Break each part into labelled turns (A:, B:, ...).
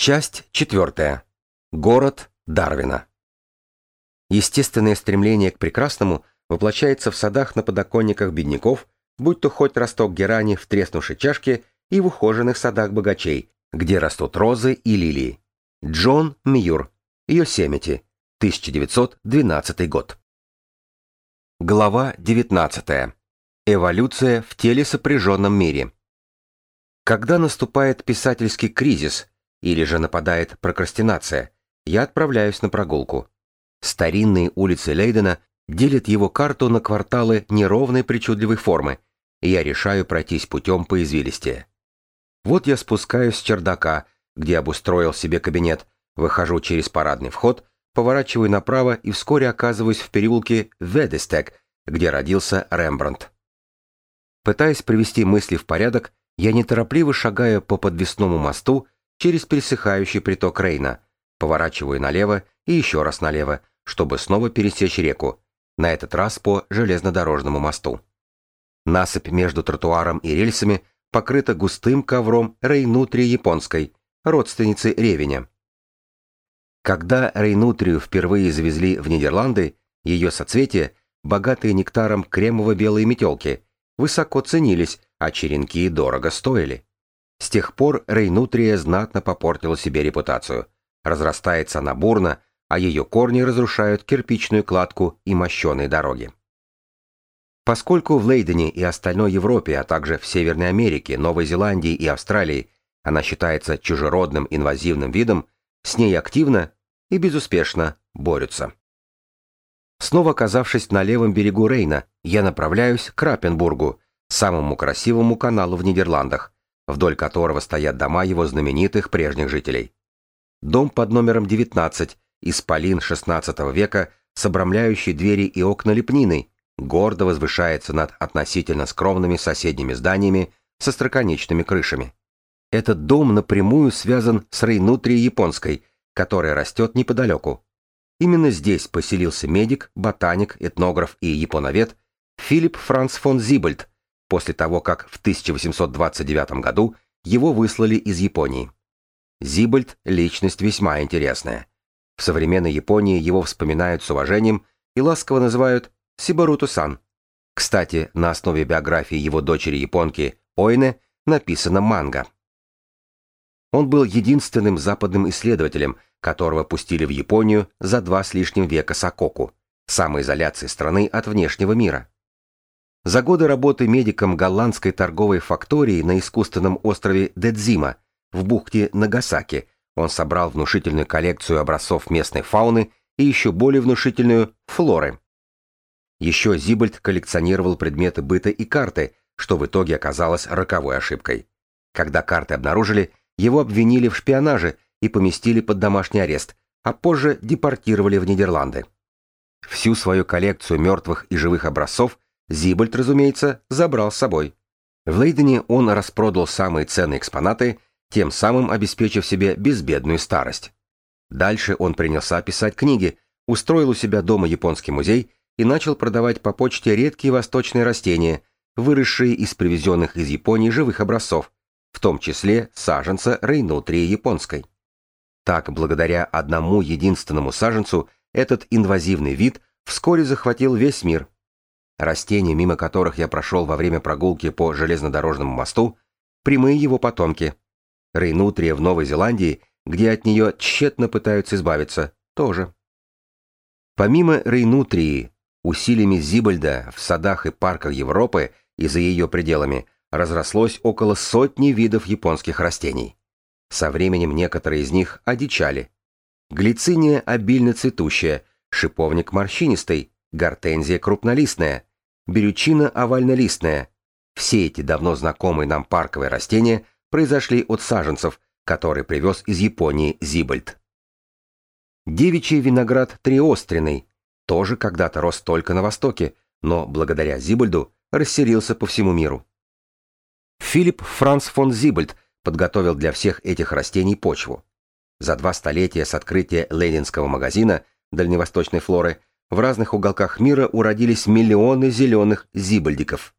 A: Часть четвертая. Город Дарвина. Естественное стремление к прекрасному воплощается в садах на подоконниках бедняков, будь то хоть росток герани в треснувшей чашке и в ухоженных садах богачей, где растут розы и лилии. Джон Миюр. Йосемити. 1912 год. Глава 19. Эволюция в теле сопряженном мире. Когда наступает писательский кризис – или же нападает прокрастинация, я отправляюсь на прогулку. Старинные улицы Лейдена делят его карту на кварталы неровной причудливой формы, и я решаю пройтись путем по извилистее. Вот я спускаюсь с чердака, где обустроил себе кабинет, выхожу через парадный вход, поворачиваю направо и вскоре оказываюсь в переулке Ведестек, где родился Рембрандт. Пытаясь привести мысли в порядок, я неторопливо шагаю по подвесному мосту, через пересыхающий приток Рейна, поворачиваю налево и еще раз налево, чтобы снова пересечь реку, на этот раз по железнодорожному мосту. Насыпь между тротуаром и рельсами покрыта густым ковром Рейнутрии японской, родственницы ревеня. Когда Рейнутрию впервые завезли в Нидерланды, ее соцветия, богатые нектаром кремово-белые метелки, высоко ценились, а черенки дорого стоили. С тех пор Рейнутрия знатно попортила себе репутацию. Разрастается она бурно, а ее корни разрушают кирпичную кладку и мощеные дороги. Поскольку в Лейдене и остальной Европе, а также в Северной Америке, Новой Зеландии и Австралии она считается чужеродным инвазивным видом, с ней активно и безуспешно борются. Снова оказавшись на левом берегу Рейна, я направляюсь к Рапенбургу, самому красивому каналу в Нидерландах, вдоль которого стоят дома его знаменитых прежних жителей. Дом под номером 19, исполин XVI века, с обрамляющей двери и окна лепниной, гордо возвышается над относительно скромными соседними зданиями со строконечными крышами. Этот дом напрямую связан с Рейнутрией японской, которая растет неподалеку. Именно здесь поселился медик, ботаник, этнограф и японовед Филипп Франц фон Зибальд, после того, как в 1829 году его выслали из Японии. Зибальд – личность весьма интересная. В современной Японии его вспоминают с уважением и ласково называют Сибаруту-сан. Кстати, на основе биографии его дочери-японки Ойне написана манга. Он был единственным западным исследователем, которого пустили в Японию за два с лишним века Сококу, самоизоляции страны от внешнего мира. За годы работы медиком голландской торговой фактории на искусственном острове Дедзима в бухте Нагасаки он собрал внушительную коллекцию образцов местной фауны и еще более внушительную флоры. Еще Зибальд коллекционировал предметы быта и карты, что в итоге оказалось роковой ошибкой. Когда карты обнаружили, его обвинили в шпионаже и поместили под домашний арест, а позже депортировали в Нидерланды. Всю свою коллекцию мертвых и живых образцов Зибальд, разумеется, забрал с собой. В Лейдене он распродал самые ценные экспонаты, тем самым обеспечив себе безбедную старость. Дальше он принялся писать книги, устроил у себя дома японский музей и начал продавать по почте редкие восточные растения, выросшие из привезенных из Японии живых образцов, в том числе саженца рейнутрии японской. Так, благодаря одному единственному саженцу, этот инвазивный вид вскоре захватил весь мир. Растения, мимо которых я прошел во время прогулки по железнодорожному мосту, прямые его потомки. Рейнутрия в Новой Зеландии, где от нее тщетно пытаются избавиться, тоже. Помимо Рейнутрии, усилиями Зибальда в садах и парках Европы и за ее пределами разрослось около сотни видов японских растений. Со временем некоторые из них одичали. Глициния обильно цветущая, шиповник морщинистый, гортензия крупнолистная, берючина овальнолистная. Все эти давно знакомые нам парковые растения произошли от саженцев, которые привез из Японии Зибальд. Девичий виноград триостренный тоже когда-то рос только на Востоке, но благодаря Зибальду расселился по всему миру. Филипп Франц фон Зибальд подготовил для всех этих растений почву. За два столетия с открытия Ленинского магазина дальневосточной флоры в разных уголках мира уродились миллионы зеленых зибальдиков.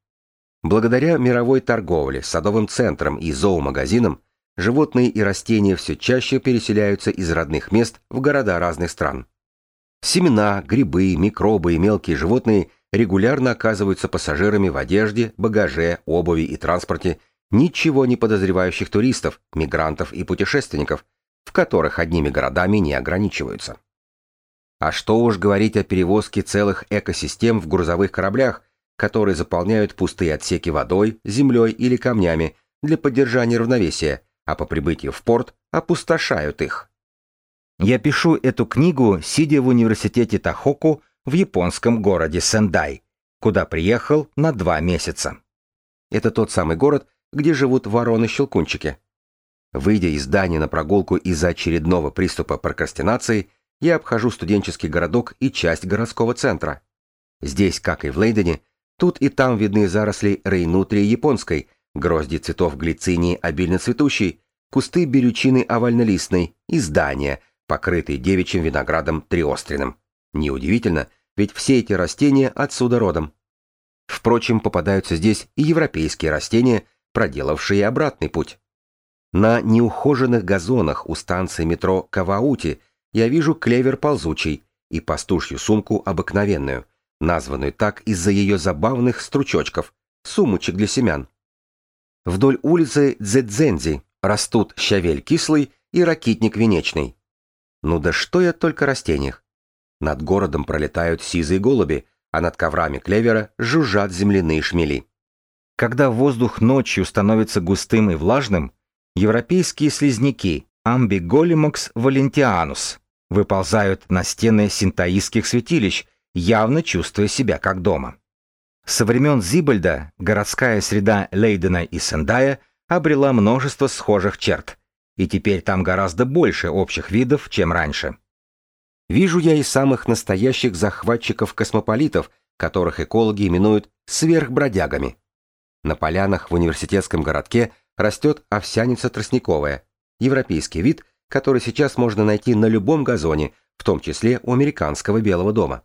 A: Благодаря мировой торговле, садовым центрам и зоомагазинам животные и растения все чаще переселяются из родных мест в города разных стран. Семена, грибы, микробы и мелкие животные регулярно оказываются пассажирами в одежде, багаже, обуви и транспорте ничего не подозревающих туристов, мигрантов и путешественников, в которых одними городами не ограничиваются. А что уж говорить о перевозке целых экосистем в грузовых кораблях, которые заполняют пустые отсеки водой, землей или камнями для поддержания равновесия, а по прибытию в порт опустошают их. Я пишу эту книгу, сидя в университете Тахоку в японском городе Сендай, куда приехал на два месяца. Это тот самый город, где живут вороны-щелкунчики. Выйдя из здания на прогулку из-за очередного приступа прокрастинации, я обхожу студенческий городок и часть городского центра. Здесь, как и в Лейдене, тут и там видны заросли рейнутрии японской, грозди цветов глицинии обильно цветущей, кусты берючины овальнолистной и здания, покрытые девичьим виноградом триостренным. Неудивительно, ведь все эти растения отсюда родом. Впрочем, попадаются здесь и европейские растения, проделавшие обратный путь. На неухоженных газонах у станции метро Каваути я вижу клевер ползучий и пастушью сумку обыкновенную, названную так из-за ее забавных стручочков, сумочек для семян. Вдоль улицы Дзэдзензи растут щавель кислый и ракитник венечный. Ну да что я только растениях. Над городом пролетают сизые голуби, а над коврами клевера жужжат земляные шмели. Когда воздух ночью становится густым и влажным, европейские слизняки Ambigolymox valentianus выползают на стены синтаистских святилищ, явно чувствуя себя как дома. Со времен Зибальда городская среда Лейдена и Сендая обрела множество схожих черт, и теперь там гораздо больше общих видов, чем раньше. Вижу я и самых настоящих захватчиков-космополитов, которых экологи именуют сверхбродягами. На полянах в университетском городке растет овсяница тростниковая, европейский вид, который сейчас можно найти на любом газоне, в том числе у американского Белого дома.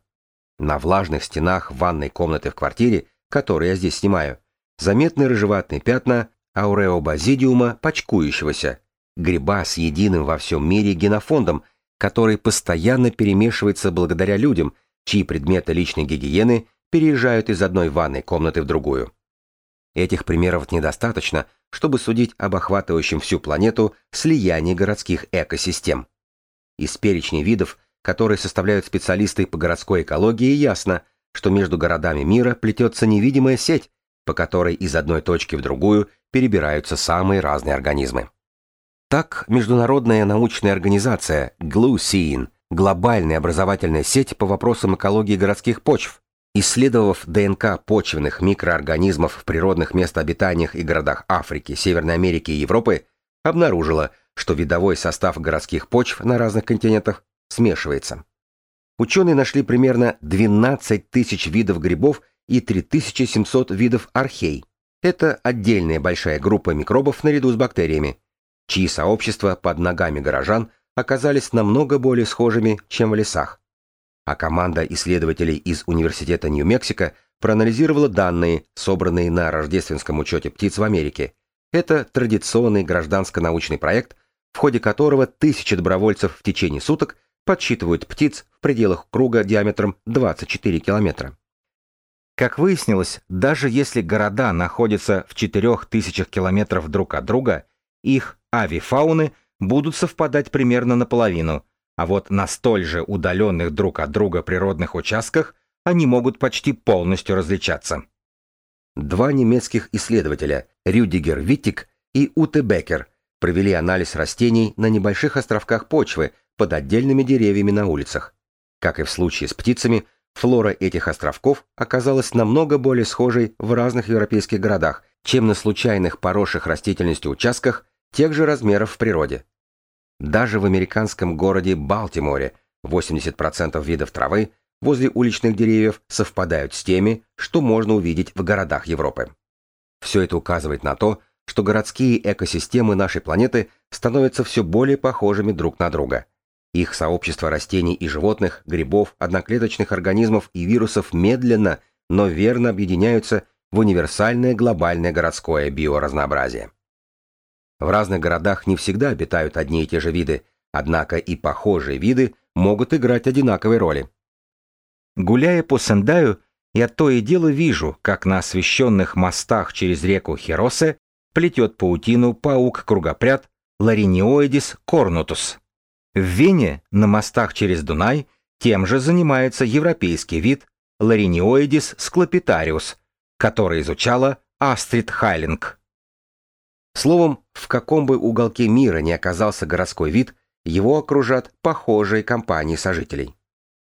A: На влажных стенах ванной комнаты в квартире, которую я здесь снимаю, заметны рыжеватые пятна ауреобазидиума почкующегося, гриба с единым во всем мире генофондом, который постоянно перемешивается благодаря людям, чьи предметы личной гигиены переезжают из одной ванной комнаты в другую. Этих примеров недостаточно, чтобы судить об охватывающем всю планету слиянии городских экосистем. Из перечня видов, которые составляют специалисты по городской экологии, ясно, что между городами мира плетется невидимая сеть, по которой из одной точки в другую перебираются самые разные организмы. Так, Международная научная организация GLUCIN, глобальная образовательная сеть по вопросам экологии городских почв, исследовав ДНК почвенных микроорганизмов в природных местообитаниях и городах Африки, Северной Америки и Европы, обнаружила, что видовой состав городских почв на разных континентах смешивается. Ученые нашли примерно 12 тысяч видов грибов и 3700 видов архей. Это отдельная большая группа микробов наряду с бактериями, чьи сообщества под ногами горожан оказались намного более схожими, чем в лесах. А команда исследователей из Университета Нью-Мексико проанализировала данные, собранные на рождественском учете птиц в Америке. Это традиционный гражданско-научный проект, в ходе которого тысячи добровольцев в течение суток подсчитывают птиц в пределах круга диаметром 24 километра. Как выяснилось, даже если города находятся в 4000 километров друг от друга, их авифауны будут совпадать примерно наполовину, а вот на столь же удаленных друг от друга природных участках они могут почти полностью различаться. Два немецких исследователя, Рюдигер Виттик и Уте Беккер, провели анализ растений на небольших островках почвы под отдельными деревьями на улицах. Как и в случае с птицами, флора этих островков оказалась намного более схожей в разных европейских городах, чем на случайных поросших растительностью участках тех же размеров в природе. Даже в американском городе Балтиморе 80% видов травы возле уличных деревьев совпадают с теми, что можно увидеть в городах Европы. Все это указывает на то, что городские экосистемы нашей планеты становятся все более похожими друг на друга. Их сообщества растений и животных, грибов, одноклеточных организмов и вирусов медленно, но верно объединяются в универсальное глобальное городское биоразнообразие. В разных городах не всегда обитают одни и те же виды, однако и похожие виды могут играть одинаковые роли.
B: Гуляя по Сендаю, я то и дело вижу, как на освещенных мостах через реку Херосе плетет паутину паук-кругопряд Лариниоидис корнутус. В Вене на мостах через Дунай тем же занимается европейский вид Лариниоидис склопитариус, который изучала Астрид Хайлинг.
A: Словом, в каком бы уголке мира ни оказался городской вид, его окружат похожие компании сожителей.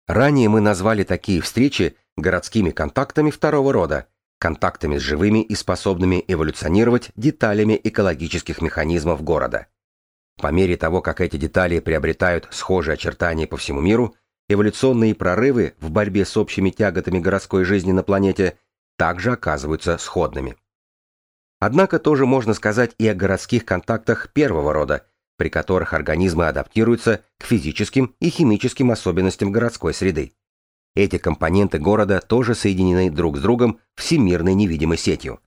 A: Ранее мы назвали такие встречи городскими контактами второго рода, контактами с живыми и способными эволюционировать деталями экологических механизмов города. По мере того, как эти детали приобретают схожие очертания по всему миру, эволюционные прорывы в борьбе с общими тяготами городской жизни на планете также оказываются сходными. Однако тоже можно сказать и о городских контактах первого рода, при которых организмы адаптируются к физическим и химическим особенностям городской среды. Эти компоненты города тоже соединены друг с другом всемирной невидимой сетью.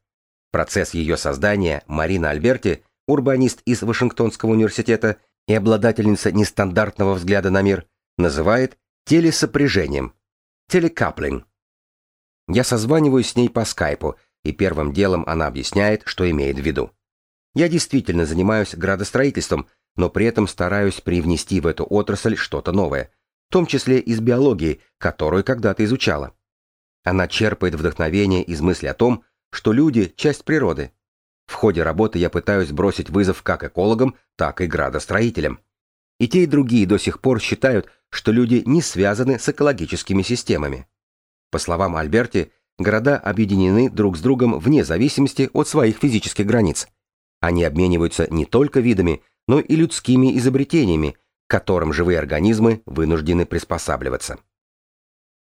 A: Процесс ее создания Марина Альберти, урбанист из Вашингтонского университета и обладательница нестандартного взгляда на мир, называет телесопряжением, телекаплинг. Я созваниваюсь с ней по скайпу, и первым делом она объясняет, что имеет в виду. Я действительно занимаюсь градостроительством, но при этом стараюсь привнести в эту отрасль что-то новое, в том числе из биологии, которую когда-то изучала. Она черпает вдохновение из мысли о том, что люди – часть природы. В ходе работы я пытаюсь бросить вызов как экологам, так и градостроителям. И те, и другие до сих пор считают, что люди не связаны с экологическими системами. По словам Альберти, города объединены друг с другом вне зависимости от своих физических границ. Они обмениваются не только видами, но и людскими изобретениями, к которым живые организмы вынуждены приспосабливаться.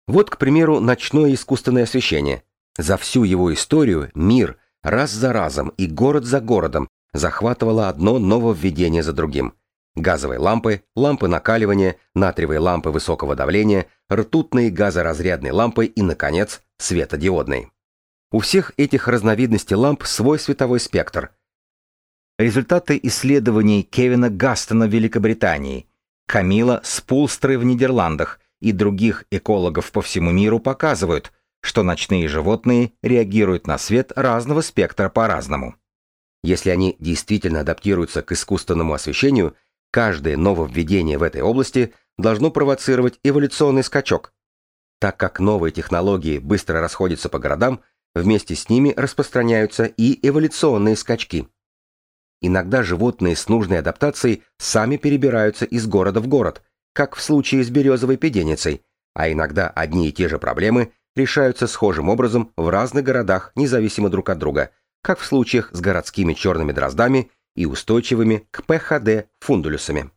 A: Вот, к примеру, ночное искусственное освещение. За всю его историю мир раз за разом и город за городом захватывало одно нововведение за другим. Газовые лампы, лампы накаливания, натриевые лампы высокого давления, ртутные газоразрядные лампы и, наконец, светодиодные. У всех этих разновидностей ламп свой световой спектр – Результаты исследований Кевина Гастона в Великобритании, Камила Спулстры в Нидерландах и других экологов по всему миру показывают, что ночные животные реагируют на свет разного спектра по-разному. Если они действительно адаптируются к искусственному освещению, каждое нововведение в этой области должно провоцировать эволюционный скачок. Так как новые технологии быстро расходятся по городам, вместе с ними распространяются и эволюционные скачки. Иногда животные с нужной адаптацией сами перебираются из города в город, как в случае с березовой педеницей, а иногда одни и те же проблемы решаются схожим образом в разных городах, независимо друг от друга, как в случаях с городскими черными дроздами и устойчивыми к ПХД фундулюсами.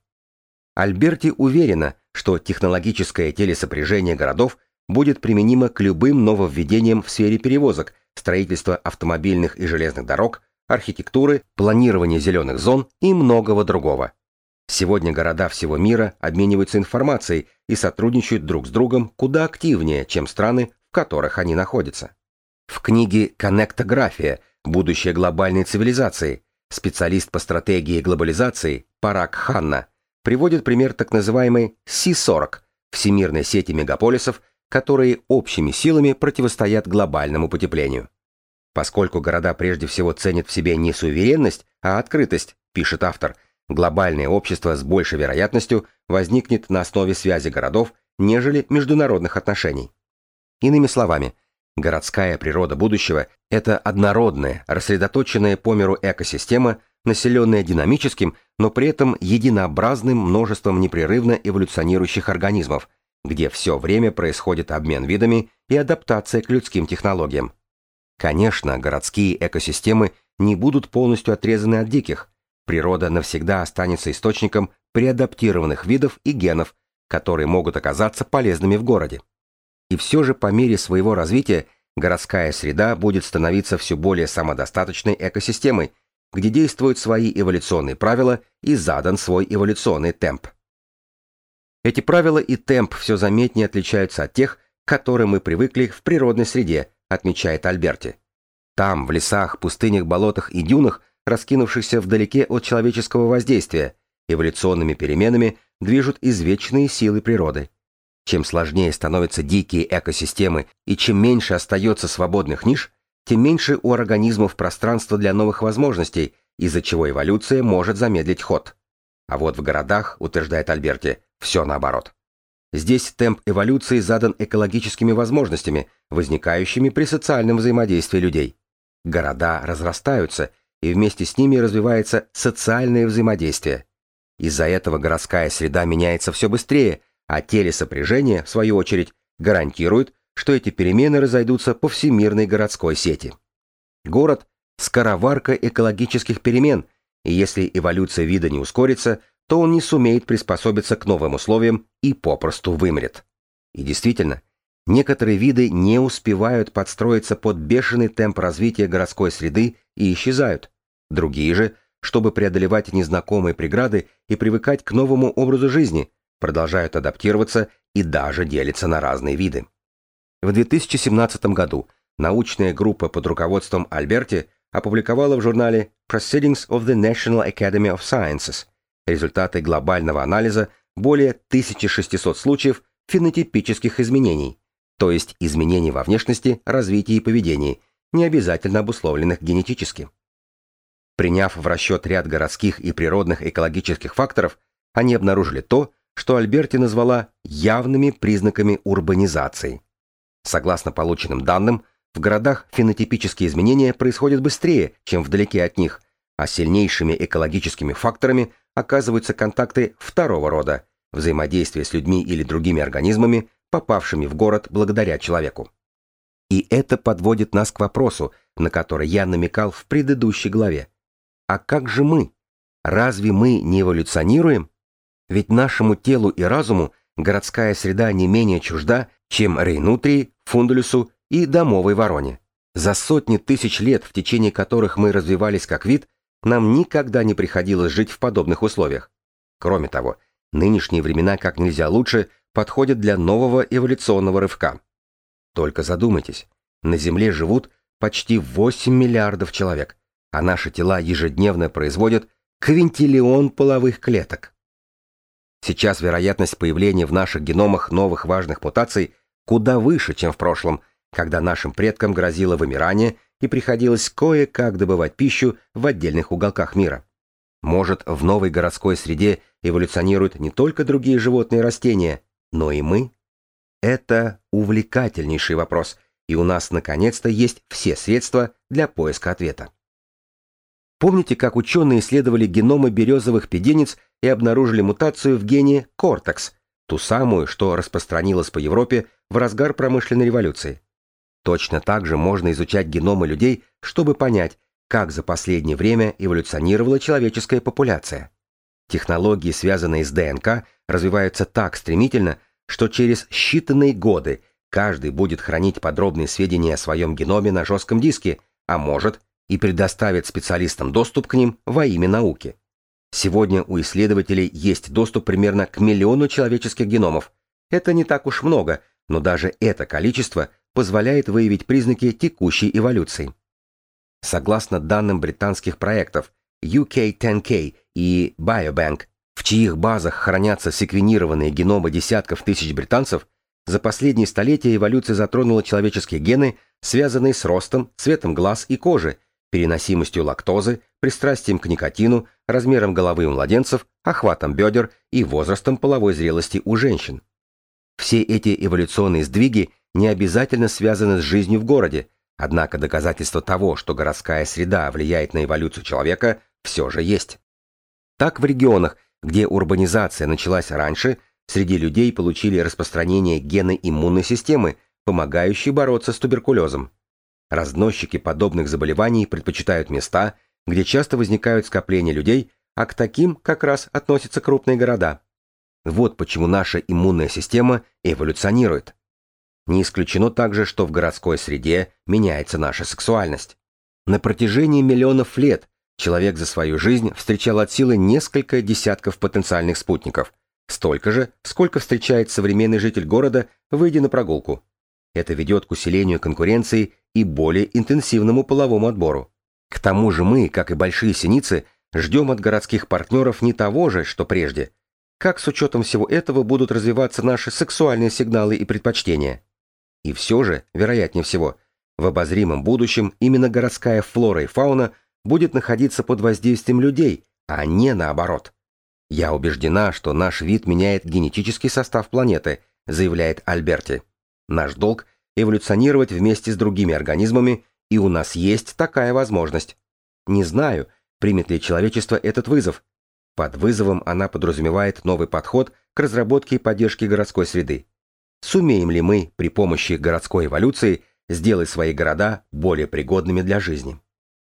A: Альберти уверена, что технологическое телесопряжение городов будет применимо к любым нововведениям в сфере перевозок, строительства автомобильных и железных дорог, архитектуры, планирования зеленых зон и многого другого. Сегодня города всего мира обмениваются информацией и сотрудничают друг с другом куда активнее, чем страны, в которых они находятся. В книге «Коннектография. Будущее глобальной цивилизации» специалист по стратегии глобализации Парак Ханна приводит пример так называемой Си-40 – всемирной сети мегаполисов, которые общими силами противостоят глобальному потеплению. Поскольку города прежде всего ценят в себе не суверенность, а открытость, пишет автор, глобальное общество с большей вероятностью возникнет на основе связи городов, нежели международных отношений. Иными словами, городская природа будущего – это однородная, рассредоточенная по миру экосистема, населенная динамическим, но при этом единообразным множеством непрерывно эволюционирующих организмов, где все время происходит обмен видами и адаптация к людским технологиям. Конечно, городские экосистемы не будут полностью отрезаны от диких. Природа навсегда останется источником преадаптированных видов и генов, которые могут оказаться полезными в городе. И все же по мере своего развития городская среда будет становиться все более самодостаточной экосистемой, где действуют свои эволюционные правила и задан свой эволюционный темп. Эти правила и темп все заметнее отличаются от тех, к которым мы привыкли в природной среде, отмечает Альберти. Там, в лесах, пустынях, болотах и дюнах раскинувшихся вдалеке от человеческого воздействия, эволюционными переменами движут извечные силы природы. Чем сложнее становятся дикие экосистемы и чем меньше остается свободных ниш, тем меньше у организмов пространства для новых возможностей, из-за чего эволюция может замедлить ход. А вот в городах, утверждает Альберти, все наоборот. Здесь темп эволюции задан экологическими возможностями, возникающими при социальном взаимодействии людей. Города разрастаются, и вместе с ними развивается социальное взаимодействие. Из-за этого городская среда меняется все быстрее, а телесопряжение, в свою очередь, гарантирует, что эти перемены разойдутся по всемирной городской сети. Город – скороварка экологических перемен, и если эволюция вида не ускорится, то он не сумеет приспособиться к новым условиям и попросту вымрет. И действительно, некоторые виды не успевают подстроиться под бешеный темп развития городской среды и исчезают. Другие же, чтобы преодолевать незнакомые преграды и привыкать к новому образу жизни, продолжают адаптироваться и даже делятся на разные виды. В 2017 году научная группа под руководством Альберти опубликовала в журнале Proceedings of the National Academy of Sciences результаты глобального анализа более 1600 случаев фенотипических изменений, то есть изменений во внешности, развитии и поведении, не обязательно обусловленных генетически. Приняв в расчет ряд городских и природных экологических факторов, они обнаружили то, что Альберти назвала явными признаками урбанизации. Согласно полученным данным, в городах фенотипические изменения происходят быстрее, чем вдалеке от них, а сильнейшими экологическими факторами оказываются контакты второго рода, взаимодействие с людьми или другими организмами, попавшими в город благодаря человеку. И это подводит нас к вопросу, на который я намекал в предыдущей главе. А как же мы? Разве мы не эволюционируем? Ведь нашему телу и разуму городская среда не менее чужда, чем Рейнутрии, Фундулюсу и домовой вороне. За сотни тысяч лет, в течение которых мы развивались как вид, нам никогда не приходилось жить в подобных условиях. Кроме того, нынешние времена как нельзя лучше подходят для нового эволюционного рывка. Только задумайтесь, на Земле живут почти 8 миллиардов человек, а наши тела ежедневно производят квинтиллион половых клеток. Сейчас вероятность появления в наших геномах новых важных мутаций куда выше, чем в прошлом, когда нашим предкам грозило вымирание и приходилось кое-как добывать пищу в отдельных уголках мира. Может, в новой городской среде эволюционируют не только другие животные и растения, но и мы? Это увлекательнейший вопрос, и у нас наконец-то есть все средства для поиска ответа. Помните, как ученые исследовали геномы березовых педенец и обнаружили мутацию в гене кортекс, ту самую, что распространилась по Европе в разгар промышленной революции. Точно так же можно изучать геномы людей, чтобы понять, как за последнее время эволюционировала человеческая популяция. Технологии, связанные с ДНК, развиваются так стремительно, что через считанные годы каждый будет хранить подробные сведения о своем геноме на жестком диске, а может и предоставит специалистам доступ к ним во имя науки. Сегодня у исследователей есть доступ примерно к миллиону человеческих геномов. Это не так уж много, но даже это количество позволяет выявить признаки текущей эволюции. Согласно данным британских проектов UK10K и Biobank, в чьих базах хранятся секвенированные геномы десятков тысяч британцев, за последние столетия эволюция затронула человеческие гены, связанные с ростом, цветом глаз и кожи, переносимостью лактозы, пристрастием к никотину, размером головы у младенцев, охватом бедер и возрастом половой зрелости у женщин. Все эти эволюционные сдвиги не обязательно связаны с жизнью в городе, однако доказательства того, что городская среда влияет на эволюцию человека, все же есть. Так в регионах, где урбанизация началась раньше, среди людей получили распространение гены иммунной системы, помогающие бороться с туберкулезом. Разносчики подобных заболеваний предпочитают места, где часто возникают скопления людей, а к таким как раз относятся крупные города. Вот почему наша иммунная система эволюционирует. Не исключено также, что в городской среде меняется наша сексуальность. На протяжении миллионов лет человек за свою жизнь встречал от силы несколько десятков потенциальных спутников, столько же, сколько встречает современный житель города, выйдя на прогулку. Это ведет к усилению конкуренции и более интенсивному половому отбору. К тому же мы, как и большие синицы, ждем от городских партнеров не того же, что прежде. Как с учетом всего этого будут развиваться наши сексуальные сигналы и предпочтения? И все же, вероятнее всего, в обозримом будущем именно городская флора и фауна будет находиться под воздействием людей, а не наоборот. Я убеждена, что наш вид меняет генетический состав планеты, заявляет Альберти. Наш долг – эволюционировать вместе с другими организмами, и у нас есть такая возможность. Не знаю, примет ли человечество этот вызов. Под вызовом она подразумевает новый подход к разработке и поддержке городской среды. Сумеем ли мы при помощи городской эволюции сделать свои города более пригодными для жизни?